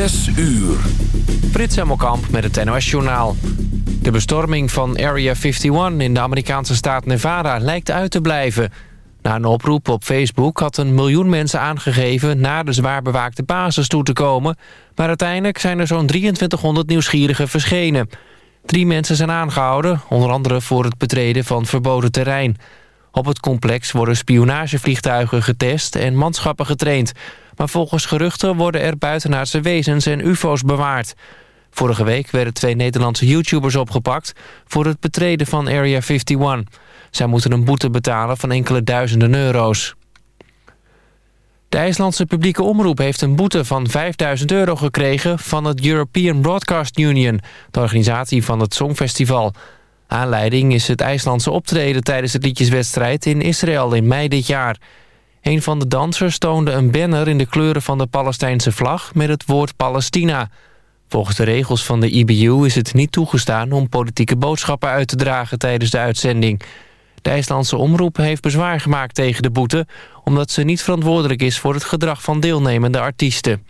Zes uur. Frits Hemmelkamp met het NOS Journaal. De bestorming van Area 51 in de Amerikaanse staat Nevada lijkt uit te blijven. Na een oproep op Facebook had een miljoen mensen aangegeven... naar de zwaar bewaakte basis toe te komen... maar uiteindelijk zijn er zo'n 2300 nieuwsgierigen verschenen. Drie mensen zijn aangehouden, onder andere voor het betreden van verboden terrein. Op het complex worden spionagevliegtuigen getest en manschappen getraind... Maar volgens geruchten worden er buitenaardse wezens en ufo's bewaard. Vorige week werden twee Nederlandse YouTubers opgepakt... voor het betreden van Area 51. Zij moeten een boete betalen van enkele duizenden euro's. De IJslandse publieke omroep heeft een boete van 5000 euro gekregen... van het European Broadcast Union, de organisatie van het Songfestival. Aanleiding is het IJslandse optreden tijdens de liedjeswedstrijd in Israël in mei dit jaar... Een van de dansers toonde een banner in de kleuren van de Palestijnse vlag met het woord Palestina. Volgens de regels van de IBU is het niet toegestaan om politieke boodschappen uit te dragen tijdens de uitzending. De IJslandse omroep heeft bezwaar gemaakt tegen de boete... omdat ze niet verantwoordelijk is voor het gedrag van deelnemende artiesten.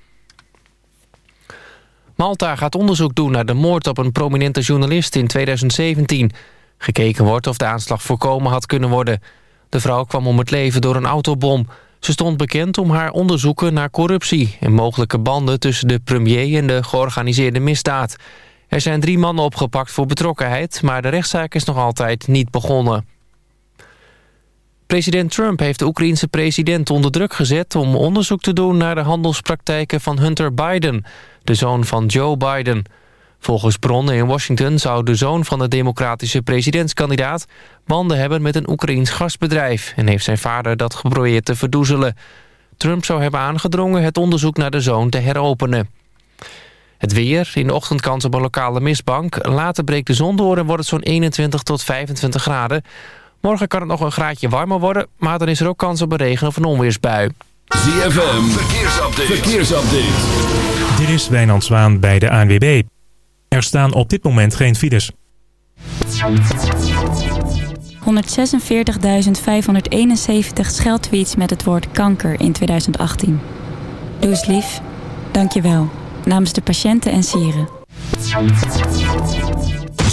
Malta gaat onderzoek doen naar de moord op een prominente journalist in 2017. Gekeken wordt of de aanslag voorkomen had kunnen worden... De vrouw kwam om het leven door een autobom. Ze stond bekend om haar onderzoeken naar corruptie... en mogelijke banden tussen de premier en de georganiseerde misdaad. Er zijn drie mannen opgepakt voor betrokkenheid... maar de rechtszaak is nog altijd niet begonnen. President Trump heeft de Oekraïense president onder druk gezet... om onderzoek te doen naar de handelspraktijken van Hunter Biden... de zoon van Joe Biden... Volgens bronnen in Washington zou de zoon van de democratische presidentskandidaat banden hebben met een Oekraïns gasbedrijf en heeft zijn vader dat geprobeerd te verdoezelen. Trump zou hebben aangedrongen het onderzoek naar de zoon te heropenen. Het weer, in de ochtend kans op een lokale mistbank. Later breekt de zon door en wordt het zo'n 21 tot 25 graden. Morgen kan het nog een graadje warmer worden, maar dan is er ook kans op een regen- of een onweersbui. ZFM, verkeersupdate. verkeersupdate. Dit is Wijnand Zwaan bij de ANWB. Er staan op dit moment geen files. 146.571 scheldtweets met het woord kanker in 2018. Doe eens lief. Dank je wel. Namens de patiënten en sieren.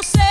you say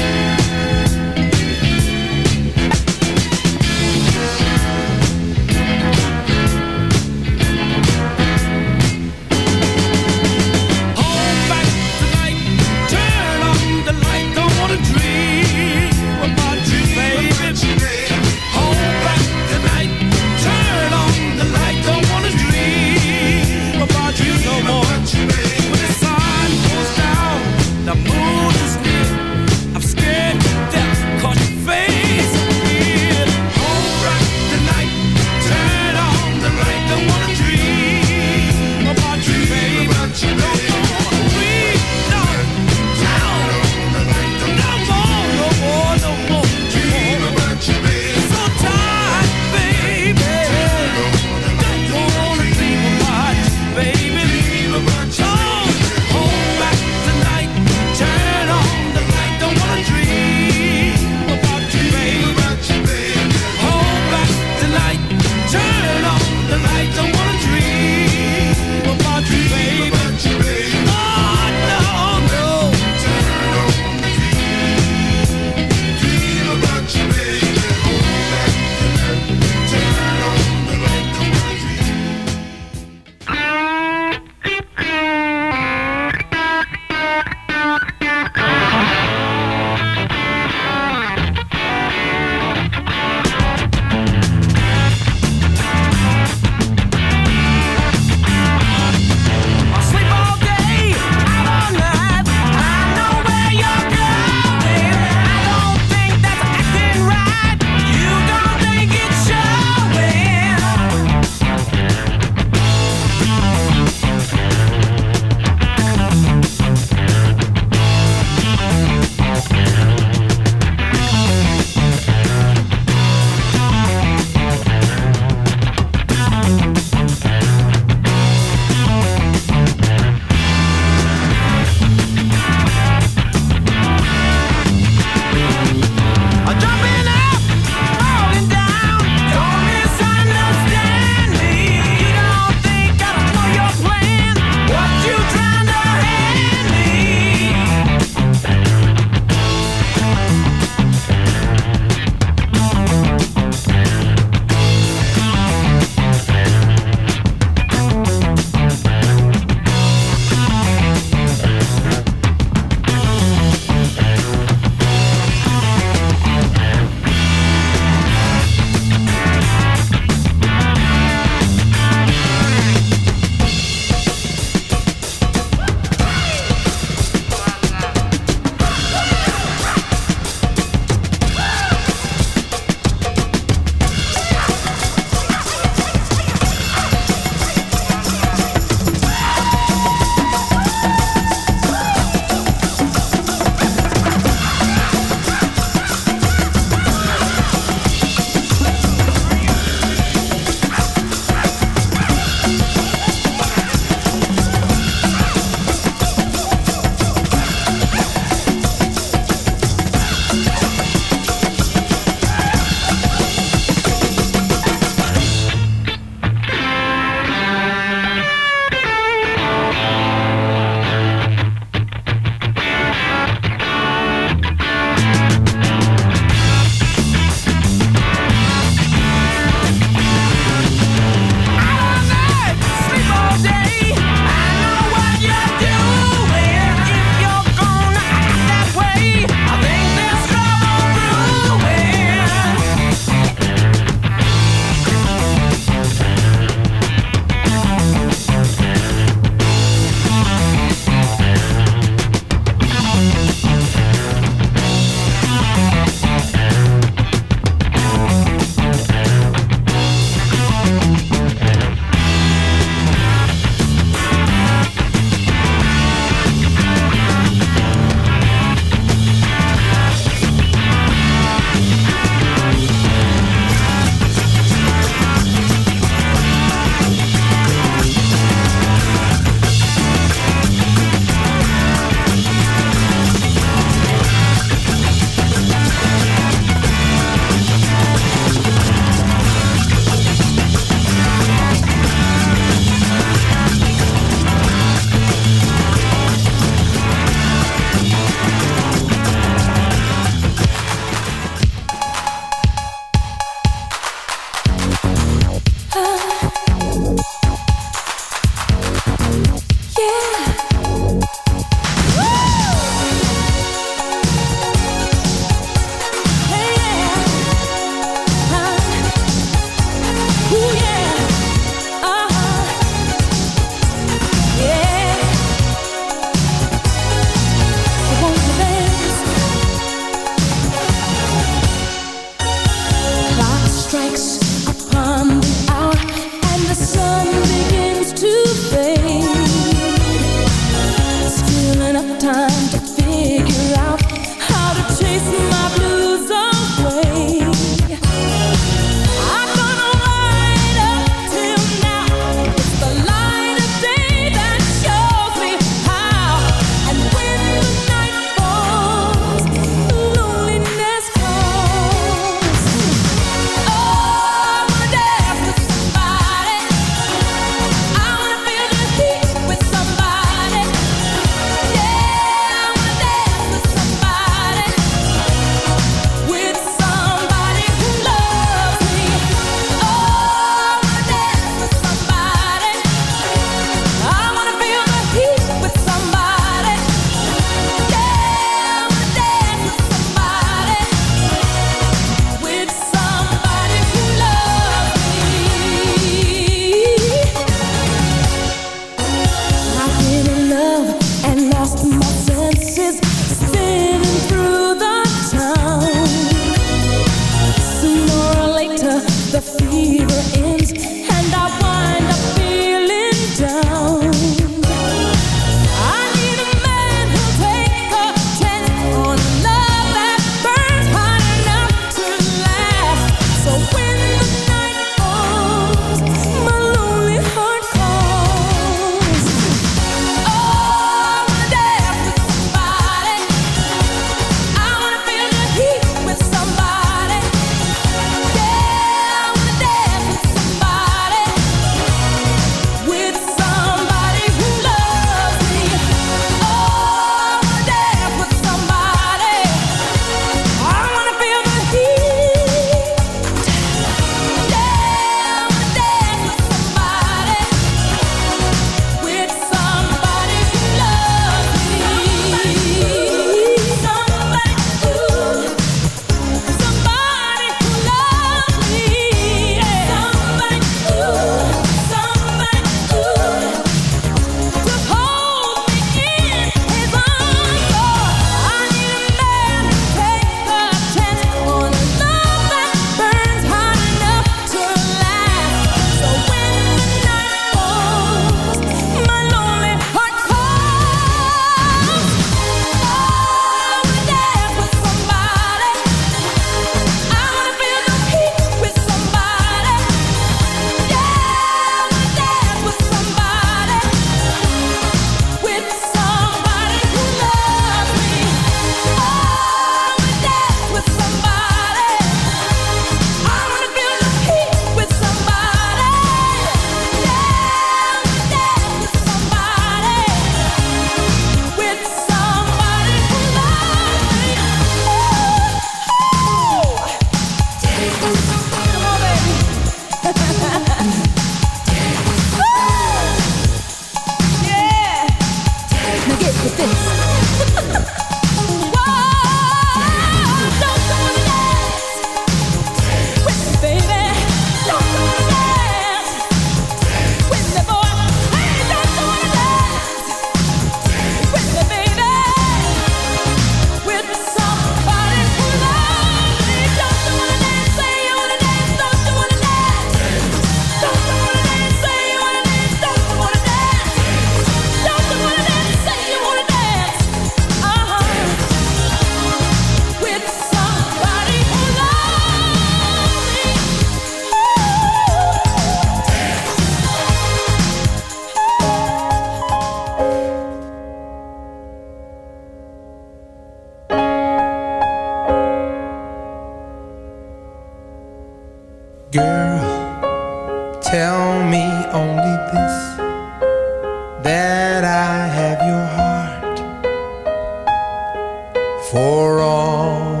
for all.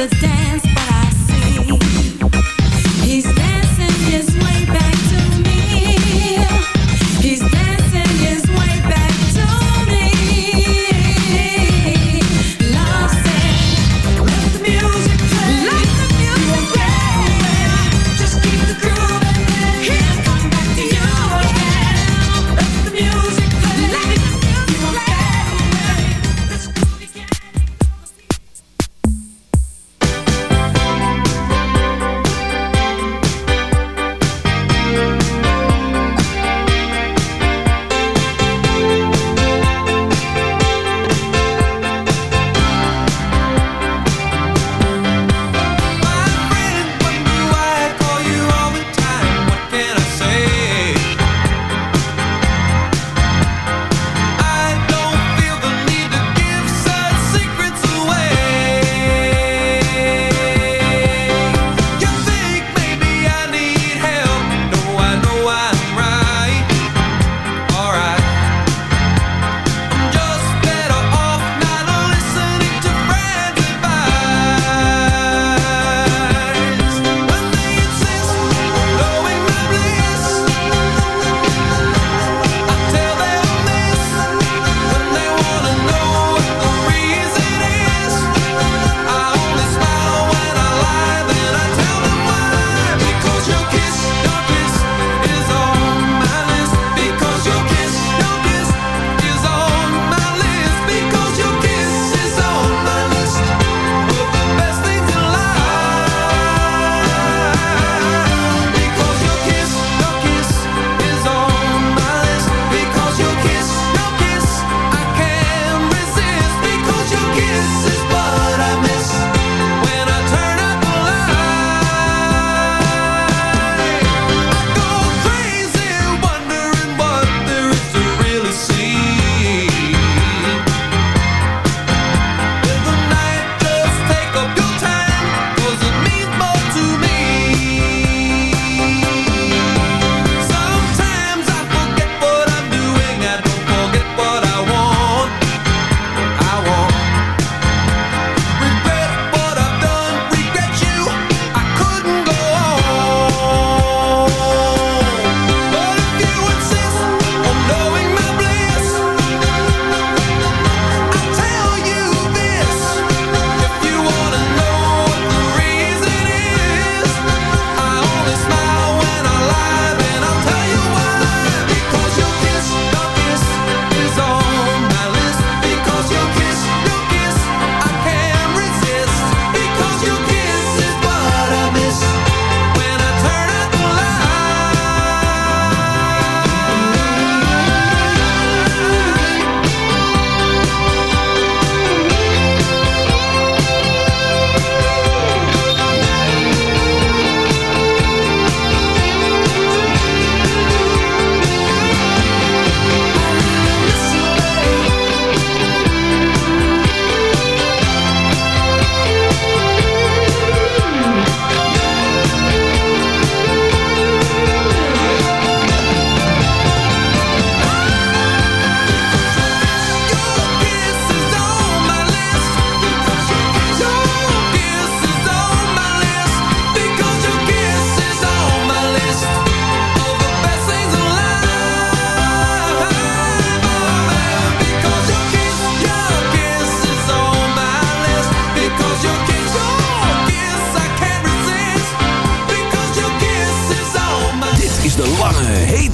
the day.